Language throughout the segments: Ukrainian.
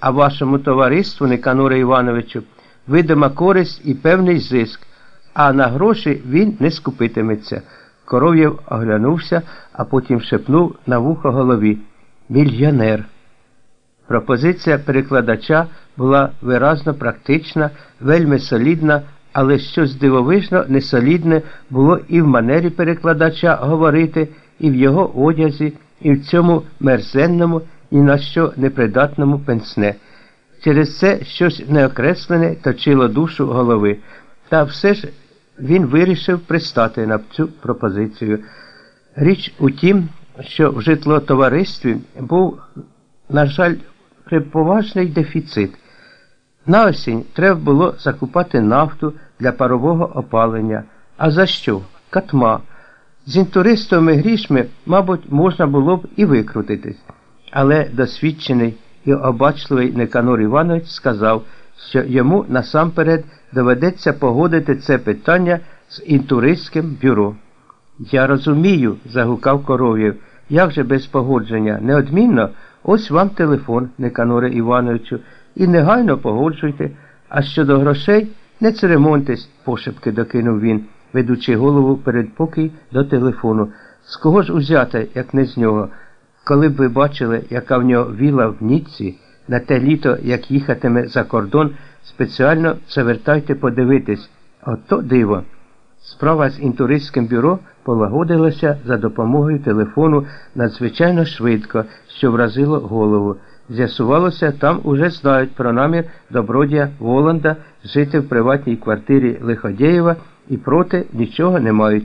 а вашому товариству, Никаноре Івановичу, видима користь і певний зиск, а на гроші він не скупитиметься. Коров'єв оглянувся, а потім шепнув на вухо голові Мільйонер. Пропозиція перекладача була виразно практична, вельми солідна, але щось дивовижно несолідне було і в манері перекладача говорити, і в його одязі, і в цьому мерзенному і на що непридатному пенсне. Через це щось неокреслене точило душу голови. Та все ж він вирішив пристати на цю пропозицію. Річ у тім, що в житлотоваристві був, на жаль, поважний дефіцит. На осінь треба було закупати нафту для парового опалення. А за що? Катма. З інтуристовими грішми, мабуть, можна було б і викрутитись. Але досвідчений і обачливий Никанор Іванович сказав, що йому насамперед доведеться погодити це питання з інтуристським бюро. Я розумію, загукав коров'єв, як же без погодження, неодмінно, ось вам телефон, Никаноре Івановичу, і негайно погоджуйте, а щодо грошей не церемоньтесь, пошепки докинув він, ведучи голову передпокій до телефону. З кого ж узяти, як не з нього? Коли б ви бачили, яка в нього віла в Ніцці, на те літо, як їхатиме за кордон, спеціально завертайте подивитись. Ото диво. Справа з інтуристським бюро полагодилася за допомогою телефону надзвичайно швидко, що вразило голову. З'ясувалося, там уже знають про намір добродія Воланда жити в приватній квартирі Лиходєєва і проти нічого не мають.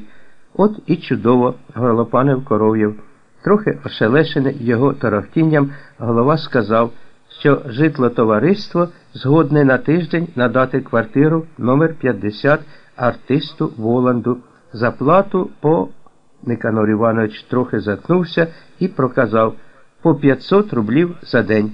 От і чудово, горлопанив коров'єв. Трохи ошелешений його торохтінням, голова сказав, що житло товариство згодне на тиждень надати квартиру номер 50 артисту Воланду. За плату по Никанор Іванович трохи заткнувся і проказав по 500 рублів за день.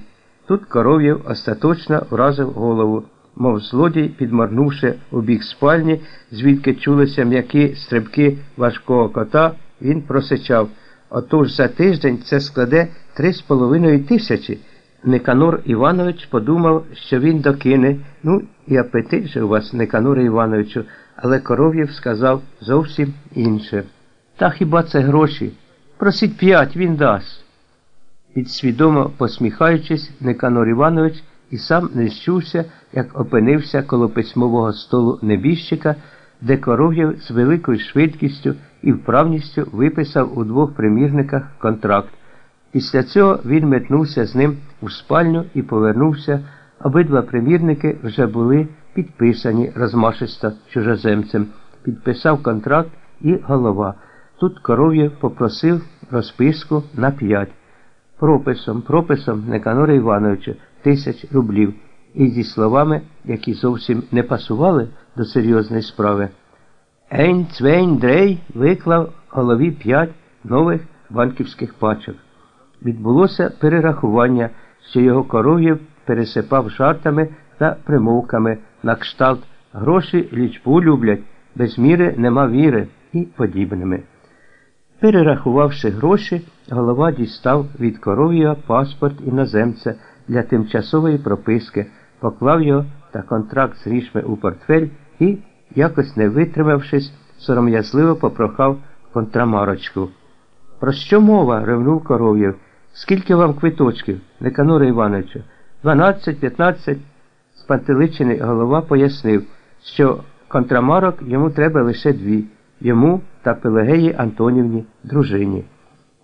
Тут коров'єв остаточно вразив голову, мов злодій, підморнувши у бік спальні, звідки чулися м'які стрибки важкого кота, він просичав. Отож за тиждень це складе три з половиною тисячі. Никанор Іванович подумав, що він докине. Ну, і апетит же у вас, Никаноре Івановичу, але коров'єв сказав зовсім інше. Та хіба це гроші? Просіть п'ять, він дасть. Підсвідомо посміхаючись, Никанор Іванович і сам не щувся, як опинився коло письмового столу небіжчика, де коров'єв з великою швидкістю і вправністю виписав у двох примірниках контракт. Після цього він метнувся з ним у спальню і повернувся. Обидва примірники вже були підписані розмашисто чужоземцем. Підписав контракт і голова. Тут коров'єв попросив розписку на п'ять. Прописом, прописом Неканора Івановича тисяч рублів. І зі словами, які зовсім не пасували до серйозної справи. Ейн Цвейн Дрей виклав голові п'ять нових банківських пачок. Відбулося перерахування, що його коров'єв пересипав жартами та примовками на кшталт гроші лічбу люблять, без міри нема віри і подібними. Перерахувавши гроші, голова дістав від коров'я паспорт іноземця для тимчасової прописки, поклав його та контракт з грішми у портфель і, якось не витримавшись, сором'язливо попрохав контрамарочку. Про що мова? ревнув коров'єв. Скільки вам квиточків, Никаноре Івановичу? Дванадцять, п'ятнадцять. Спантеличений голова пояснив, що контрамарок йому треба лише дві йому та Пелагеї Антонівні, дружині.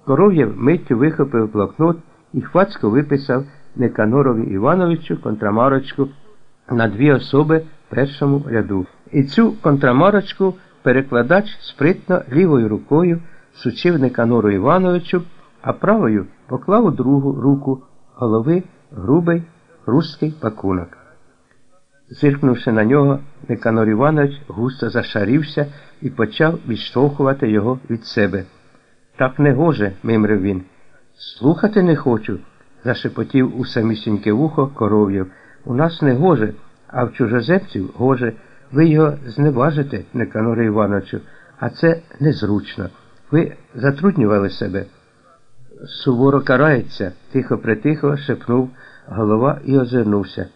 Коров'єв миттю вихопив блокнот і хвацько виписав Никанорові Івановичу контрамарочку на дві особи в першому ряду. І цю контрамарочку перекладач спритно лівою рукою сучив Никанору Івановичу, а правою поклав у другу руку голови грубий руський пакунок. Зиркнувши на нього, Никанор Іванович густо зашарівся і почав відштовхувати його від себе. Так не гоже, мимрив він. Слухати не хочу, зашепотів у самісіньке вухо коров'яв. У нас не гоже, а в чужоземців гоже. Ви його зневажите, Неканоре Івановичу, а це незручно. Ви затруднювали себе. Суворо карається, тихо притихо шепнув голова і озирнувся.